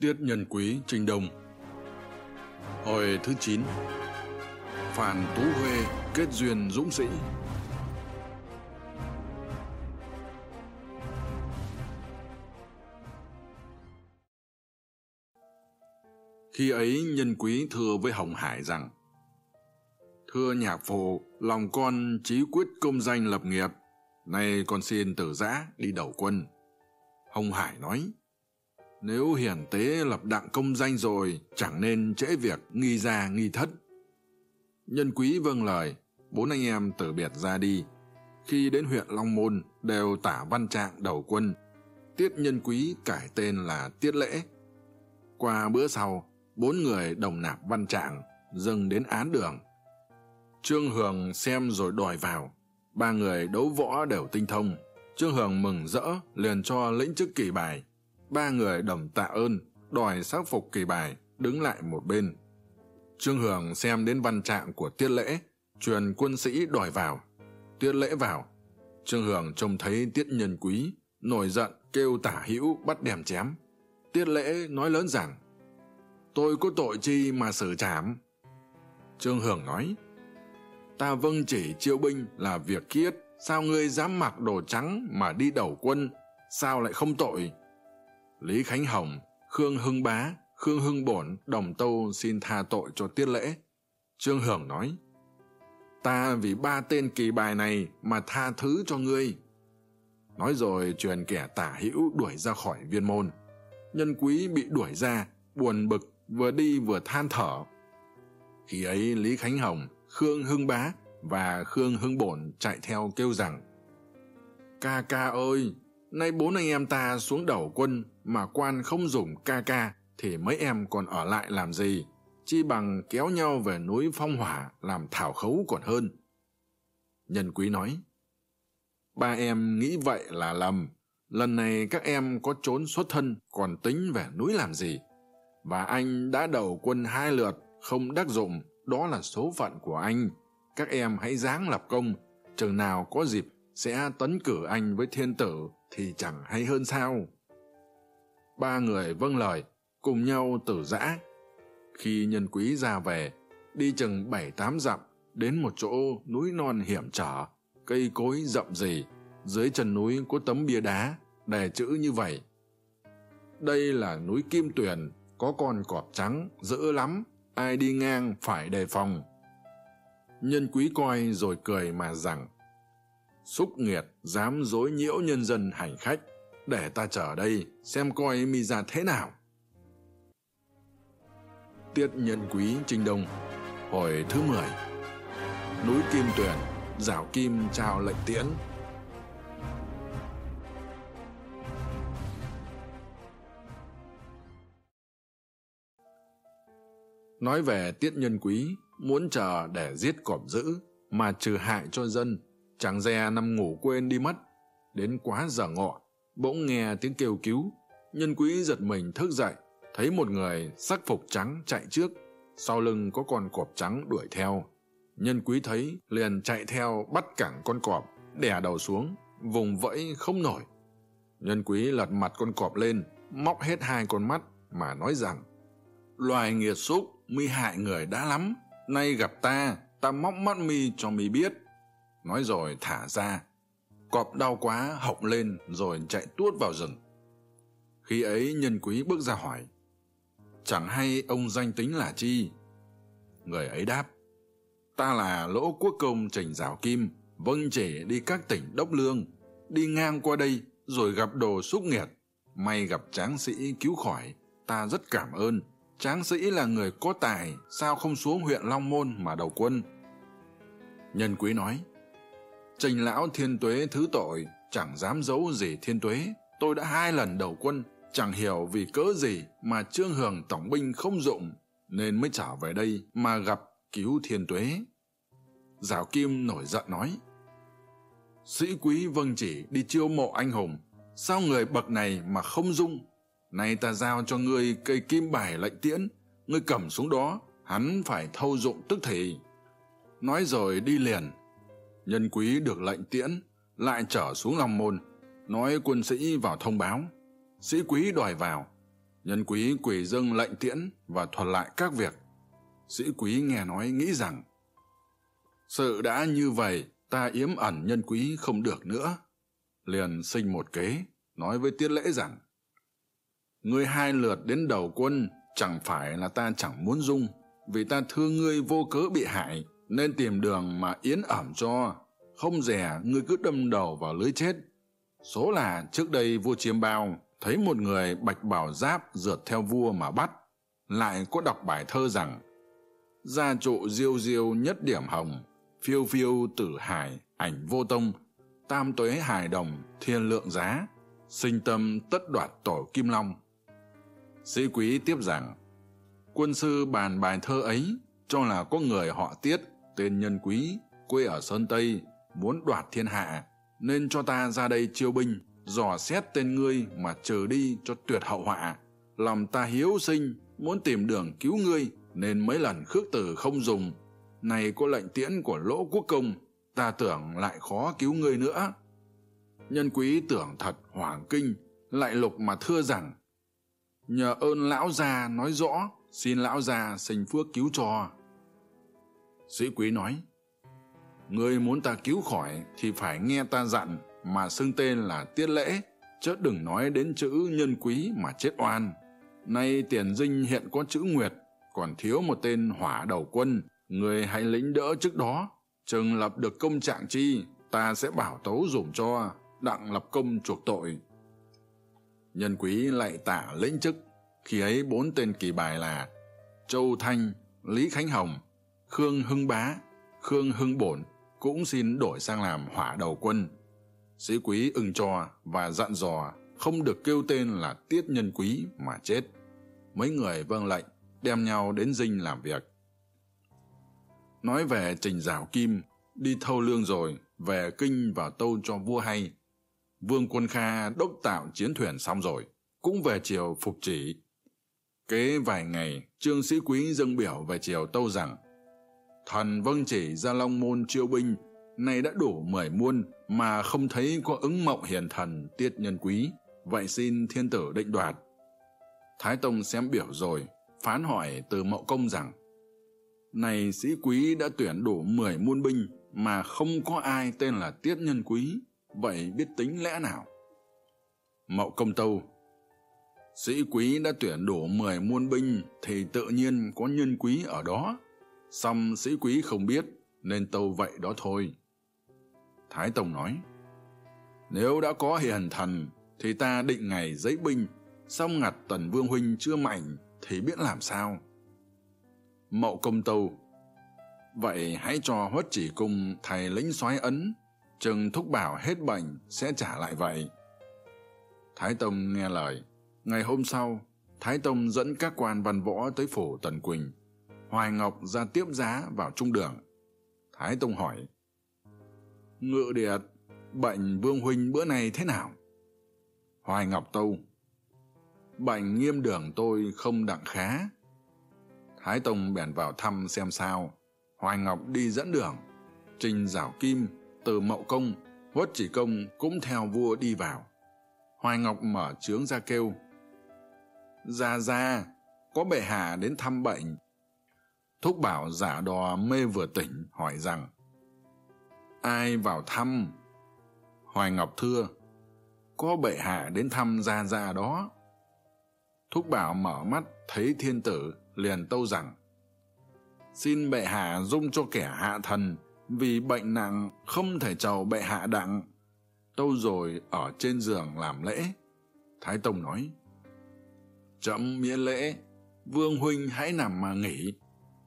Tiết Nhân Quý Trình Đồng Hồi thứ 9 Phản Tú Huê kết duyên dũng sĩ Khi ấy nhân quý thưa với Hồng Hải rằng Thưa nhạc phụ, lòng con chí quyết công danh lập nghiệp, nay con xin tử giã đi đầu quân. Hồng Hải nói, nếu hiển tế lập đặng công danh rồi, chẳng nên trễ việc nghi ra nghi thất. Nhân quý vâng lời, bốn anh em từ biệt ra đi. Khi đến huyện long môn, đều tả văn trạng đầu quân. Tiết nhân quý cải tên là tiết lễ. Qua bữa sau, bốn người đồng nạp văn trạng, dâng đến án đường. Trương hường xem rồi đòi vào. Ba người đấu võ đều tinh thông. Trương hường mừng rỡ, liền cho lĩnh chức kỳ bài ba người đồng tạ ơn, đòi sắc phục kỳ bài, đứng lại một bên. Trương hưởng xem đến văn trạng của tiết lễ, truyền quân sĩ đòi vào. Tiết lễ vào. Trương hưởng trông thấy tiết nhân quý, nổi giận kêu tả hữu bắt đèm chém. Tiết lễ nói lớn rằng, tôi có tội chi mà xử trảm? Trương hưởng nói, ta vâng chỉ triệu binh là việc kiết, sao ngươi dám mặc đồ trắng mà đi đầu quân, sao lại không tội? lý khánh hồng, khương hưng bá, khương hưng bổn đồng tâu xin tha tội cho tiết lễ. Trương hưởng nói, ta vì ba tên kỳ bài này mà tha thứ cho ngươi. Nói rồi truyền kẻ tả hữu đuổi ra khỏi viên môn. Nhân quý bị đuổi ra, buồn bực, vừa đi vừa than thở. Khi ấy lý khánh hồng, khương hưng bá và khương hưng bổn chạy theo kêu rằng, ca ca ơi nay bốn anh em ta xuống đầu quân mà quan không dùng ca ca thì mấy em còn ở lại làm gì? Chi bằng kéo nhau về núi phong hỏa làm thảo khấu còn hơn. Nhân quý nói, ba em nghĩ vậy là lầm. Lần này các em có trốn xuất thân còn tính về núi làm gì? Và anh đã đầu quân hai lượt, không đắc dụng, đó là số phận của anh. Các em hãy giáng lập công, chừng nào có dịp sẽ tấn cử anh với thiên tử thì chẳng hay hơn sao. Ba người vâng lời, cùng nhau tử giã. Khi nhân quý ra về, đi chừng bảy tám dặm đến một chỗ núi non hiểm trở, cây cối rậm rì dưới chân núi có tấm bia đá đè chữ như vậy. Đây là núi kim tuyền, có con cọp trắng, dữ lắm, ai đi ngang phải đề phòng. Nhân quý coi rồi cười mà rằng xúc nghiệt, dám dối nhiễu nhân dân hành khách. Để ta chờ đây, xem coi mi ra thế nào. Tiết nhân quý trinh đông, hồi thứ mười. Núi kim tuyển giảo kim trao lệnh tiễn. Nói về tiết nhân quý, muốn chờ để giết cọp dữ, mà trừ hại cho dân chàng dè nằm ngủ quên đi mất. Đến quá giờ ngọ, bỗng nghe tiếng kêu cứu. Nhân quý giật mình thức dậy, thấy một người sắc phục trắng chạy trước. Sau lưng có con cọp trắng đuổi theo. Nhân quý thấy, liền chạy theo bắt cẳng con cọp, đè đầu xuống, vùng vẫy không nổi. Nhân quý lật mặt con cọp lên, móc hết hai con mắt mà nói rằng, loài nghiệt xúc, mi hại người đã lắm. Nay gặp ta ta móc mắt mi cho mi biết nói rồi thả ra. Cọp đau quá, hộc lên, rồi chạy tuốt vào rừng. Khi ấy, nhân quý bước ra hỏi, chẳng hay ông danh tính là chi? Người ấy đáp, ta là lỗ quốc công trình rào kim vâng trẻ đi các tỉnh đốc lương, đi ngang qua đây rồi gặp đồ xúc nghiệt. May gặp tráng sĩ cứu khỏi, ta rất cảm ơn. Tráng sĩ là người có tài, sao không xuống huyện long môn mà đầu quân? Nhân quý nói trình lão thiên tuế thứ tội, chẳng dám giấu gì thiên tuế. Tôi đã hai lần đầu quân, chẳng hiểu vì cớ gì mà trương hưởng tổng binh không dụng, nên mới trở về đây mà gặp cứu thiên tuế. Giảo kim nổi giận nói, sĩ quý vâng chỉ đi chiêu mộ anh hùng, sao người bậc này mà không dung? Nay ta giao cho ngươi cây kim bài lệnh tiễn, ngươi cầm xuống đó, hắn phải thâu dụng tức thì. Nói rồi đi liền nhân quý được lệnh tiễn, lại trở xuống long môn, nói quân sĩ vào thông báo. Sĩ quý đòi vào. Nhân quý quỳ dâng lệnh tiễn và thuật lại các việc. Sĩ quý nghe nói nghĩ rằng, sự đã như vậy, ta yếm ẩn nhân quý không được nữa. Liền sinh một kế, nói với tiết lễ rằng, ngươi hai lượt đến đầu quân, chẳng phải là ta chẳng muốn dung, vì ta thương ngươi vô cớ bị hại nên tìm đường mà yến ẩm cho. Không rẻ ngươi cứ đâm đầu vào lưới chết. Số là trước đây vua chiêm bao, thấy một người bạch bảo giáp rượt theo vua mà bắt. Lại có đọc bài thơ rằng, gia trụ diêu diêu nhất điểm hồng, phiêu phiêu tử hải ảnh vô tông. Tam tuế hài đồng, thiên lượng giá. Sinh tâm tất đoạt tổ kim long. Sĩ quý tiếp rằng, quân sư bàn bài thơ ấy cho là có người họ tiết tên nhân quý, quê ở sơn tây, muốn đoạt thiên hạ, nên cho ta ra đây chiêu binh, dò xét tên ngươi mà trừ đi cho tuyệt hậu họa. Lòng ta hiếu sinh, muốn tìm đường cứu ngươi, nên mấy lần khước từ không dùng. Này có lệnh tiễn của lỗ quốc công, ta tưởng lại khó cứu ngươi nữa. Nhân quý tưởng thật hoảng kinh, lại lục mà thưa rằng, nhờ ơn lão già nói rõ, xin lão già sinh phước cứu cho sĩ quý nói, người muốn ta cứu khỏi thì phải nghe ta dặn mà xưng tên là tiết lễ chớ đừng nói đến chữ nhân quý mà chết oan. Nay tiền dinh hiện có chữ nguyệt, còn thiếu một tên hỏa đầu quân. Người hãy lĩnh đỡ trước đó. Chừng lập được công trạng chi, ta sẽ bảo tấu dùm cho, đặng lập công chuộc tội. Nhân quý lại tả lĩnh chức. Khi ấy bốn tên kỳ bài là châu thanh, lý khánh hồng Khương Hưng Bá, Khương Hưng Bổn cũng xin đổi sang làm hỏa đầu quân. Sĩ quý ưng cho và dặn dò không được kêu tên là Tiết Nhân Quý mà chết. Mấy người vâng lệnh, đem nhau đến dinh làm việc. Nói về trình rào kim, đi thâu lương rồi, về kinh và tâu cho vua hay. Vương quân Kha đốc tạo chiến thuyền xong rồi, cũng về chiều phục chỉ. Kế vài ngày, trương sĩ quý dâng biểu về chiều tâu rằng thần vâng chỉ ra long môn triệu binh nay đã đủ mười muôn mà không thấy có ứng mộng hiền thần tiết nhân quý. Vậy xin thiên tử định đoạt. Thái tông xem biểu rồi, phán hỏi từ mậu công rằng, này sĩ quý đã tuyển đủ mười muôn binh mà không có ai tên là tiết nhân quý, vậy biết tính lẽ nào? Mậu công tâu, sĩ quý đã tuyển đủ mười muôn binh thì tự nhiên có nhân quý ở đó xong sĩ quý không biết, nên tâu vậy đó thôi. Thái tông nói, nếu đã có hiền thần, thì ta định ngày giấy binh xong ngặt tần vương huynh chưa mạnh thì biết làm sao? Mậu công tâu, vậy hãy cho huất chỉ cung, thầy lĩnh soái ấn, chừng thúc bảo hết bệnh sẽ trả lại vậy. Thái tông nghe lời. Ngày hôm sau, thái tông dẫn các quan văn võ tới phủ tần quỳnh hoài ngọc ra tiếp giá vào trung đường. Thái tông hỏi, ngự điệt bệnh vương huynh bữa nay thế nào? Hoài ngọc tâu, bệnh nghiêm đường tôi không đặng khá. Thái tông bèn vào thăm xem sao. Hoài ngọc đi dẫn đường, trình giảo kim từ mậu công huất chỉ công cũng theo vua đi vào. Hoài ngọc mở trướng ra kêu ra ra có bệ hạ đến thăm bệnh thúc bảo giả đò mê vừa tỉnh, hỏi rằng, ai vào thăm? Hoài ngọc thưa, có bệ hạ đến thăm gia gia đó. Thúc bảo mở mắt thấy thiên tử, liền tâu rằng, xin bệ hạ dung cho kẻ hạ thần, vì bệnh nặng không thể chầu bệ hạ đặng. Tâu rồi ở trên giường làm lễ. Thái tông nói trẫm miễn lễ, vương huynh hãy nằm mà nghỉ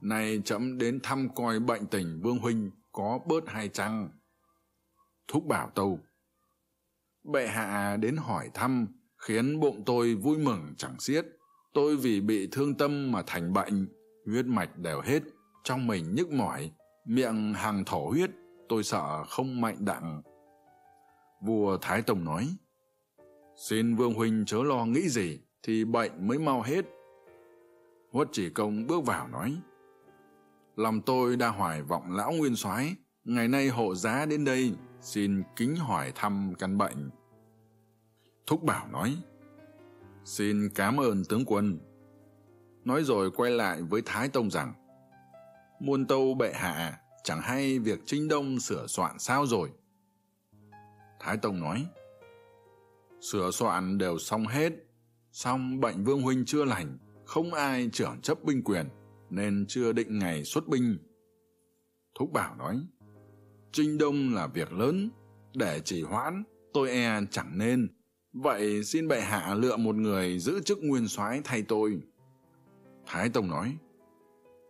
nay trẫm đến thăm coi bệnh tình vương huynh có bớt hay chăng? Thúc bảo tâu. Bệ hạ đến hỏi thăm, khiến bụng tôi vui mừng chẳng xiết. Tôi vì bị thương tâm mà thành bệnh, huyết mạch đều hết, trong mình nhức mỏi, miệng hàng thổ huyết, tôi sợ không mạnh đặng. Vua thái tông nói, xin vương huynh chớ lo nghĩ gì, thì bệnh mới mau hết. Huất chỉ công bước vào nói lòng tôi đã hoài vọng lão nguyên soái. Ngày nay hộ giá đến đây, xin kính hỏi thăm căn bệnh. Thúc bảo nói, xin cám ơn tướng quân. Nói rồi quay lại với thái tông rằng, muôn tâu bệ hạ, chẳng hay việc trinh đông sửa soạn sao rồi? Thái tông nói, sửa soạn đều xong hết. Xong bệnh vương huynh chưa lành, không ai trưởng chấp binh quyền nên chưa định ngày xuất binh. Thúc bảo nói, trinh đông là việc lớn, để chỉ hoãn, tôi e chẳng nên. Vậy xin bệ hạ lựa một người giữ chức nguyên soái thay tôi. Thái tông nói,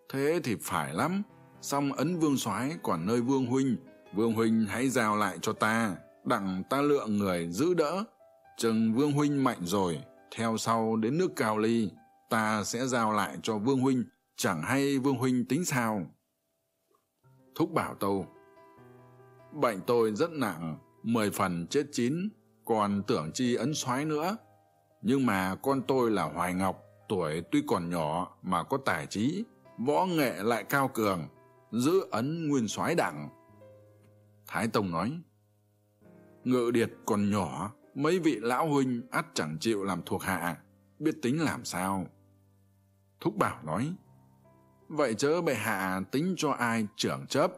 thế thì phải lắm, song ấn vương soái còn nơi vương huynh vương huynh hãy giao lại cho ta, đặng ta lựa người giữ đỡ. Chừng vương huynh mạnh rồi, theo sau đến nước cao ly, ta sẽ giao lại cho vương huynh chẳng hay vương huynh tính sao? Thúc bảo tâu, bệnh tôi rất nặng, mười phần chết chín, còn tưởng chi ấn soái nữa. Nhưng mà con tôi là hoài ngọc, tuổi tuy còn nhỏ mà có tài trí, võ nghệ lại cao cường, giữ ấn nguyên soái đẳng. Thái tông nói, ngự điệt còn nhỏ, mấy vị lão huynh ắt chẳng chịu làm thuộc hạ, biết tính làm sao? Thúc bảo nói vậy chớ bệ hạ tính cho ai trưởng chấp?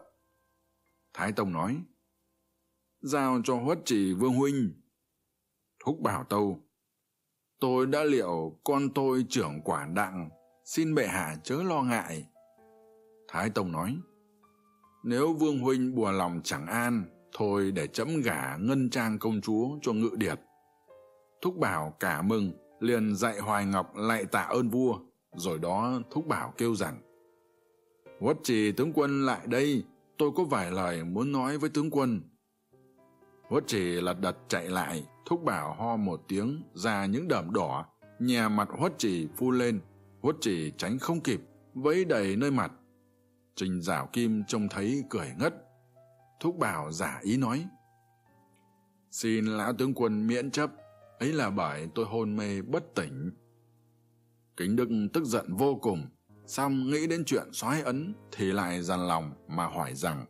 Thái tông nói, giao cho huất chỉ vương huynh. Thúc bảo tâu, tôi đã liệu con tôi trưởng quả đặng, xin bệ hạ chớ lo ngại. Thái tông nói, nếu vương huynh bùa lòng chẳng an, thôi để chấm gả ngân trang công chúa cho ngự điệp thúc bảo cả mừng, liền dạy hoài ngọc lại tạ ơn vua, rồi đó thúc bảo kêu rằng Huất trì tướng quân lại đây? Tôi có vài lời muốn nói với tướng quân. Huất trì lật đật chạy lại, thúc bảo ho một tiếng, ra những đờm đỏ. Nhà mặt huất trì phu lên. Huất trì tránh không kịp, vẫy đầy nơi mặt. Trình dạo kim trông thấy cười ngất. Thúc bảo giả ý nói, xin lão tướng quân miễn chấp. Ấy là bởi tôi hôn mê bất tỉnh. Kính đức tức giận vô cùng xong nghĩ đến chuyện soái ấn thì lại dằn lòng mà hỏi rằng,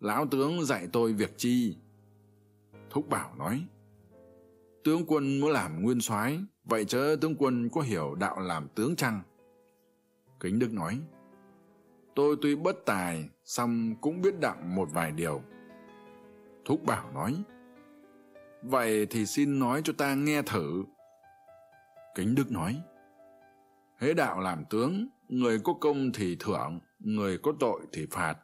lão tướng dạy tôi việc chi? Thúc bảo nói, tướng quân muốn làm nguyên soái, vậy chớ tướng quân có hiểu đạo làm tướng chăng? Kính đức nói, tôi tuy bất tài xong cũng biết đặng một vài điều. Thúc bảo nói, vậy thì xin nói cho ta nghe thử. Kính đức nói, hễ đạo làm tướng người có công thì thưởng, người có tội thì phạt.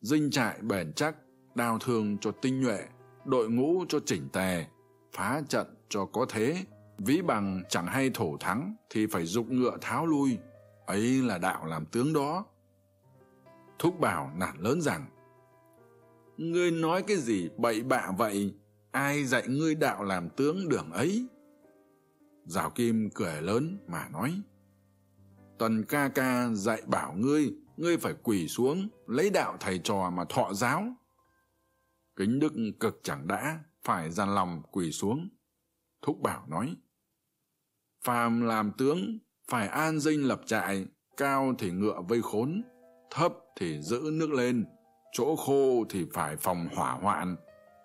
Dinh trại bền chắc đào thương cho tinh nhuệ, đội ngũ cho chỉnh tề, phá trận cho có thế. Ví bằng chẳng hay thổ thắng thì phải dục ngựa tháo lui. Ấy là đạo làm tướng đó. Thúc bảo nản lớn rằng, ngươi nói cái gì bậy bạ vậy? Ai dạy ngươi đạo làm tướng đường ấy? Giảo kim cười lớn mà nói tần ca ca dạy bảo ngươi ngươi phải quỳ xuống, lấy đạo thầy trò mà thọ giáo. Kính đức cực chẳng đã, phải dàn lòng quỳ xuống. Thúc bảo nói, phàm làm tướng, phải an dinh lập trại, cao thì ngựa vây khốn, thấp thì giữ nước lên, chỗ khô thì phải phòng hỏa hoạn.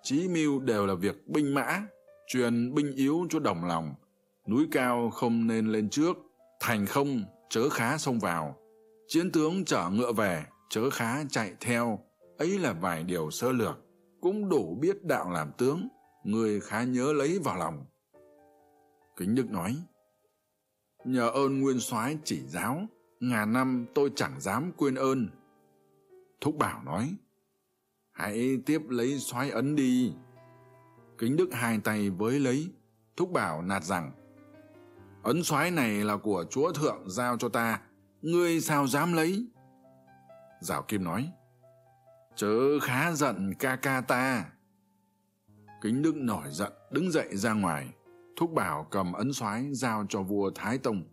Chí mưu đều là việc binh mã, truyền binh yếu cho đồng lòng. Núi cao không nên lên trước, thành không chớ khá xông vào. Chiến tướng chở ngựa về, chớ khá chạy theo. Ấy là vài điều sơ lược, cũng đủ biết đạo làm tướng. Người khá nhớ lấy vào lòng. Kính đức nói, nhờ ơn nguyên soái chỉ giáo, ngàn năm tôi chẳng dám quên ơn. Thúc bảo nói, hãy tiếp lấy soái ấn đi. Kính đức hai tay với lấy, thúc bảo nạt rằng ấn soái này là của chúa thượng giao cho ta. Ngươi sao dám lấy? Giảo kim nói, chớ khá giận ca ca ta. Kính đức nổi giận, đứng dậy ra ngoài, thúc bảo cầm ấn soái giao cho vua thái tông.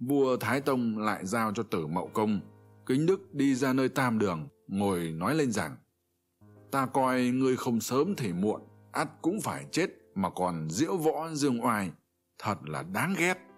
Vua thái tông lại giao cho tử mậu công. Kính đức đi ra nơi tam đường, ngồi nói lên rằng, ta coi ngươi không sớm thì muộn, ắt cũng phải chết mà còn diễu võ dương oai, thật là đáng ghét.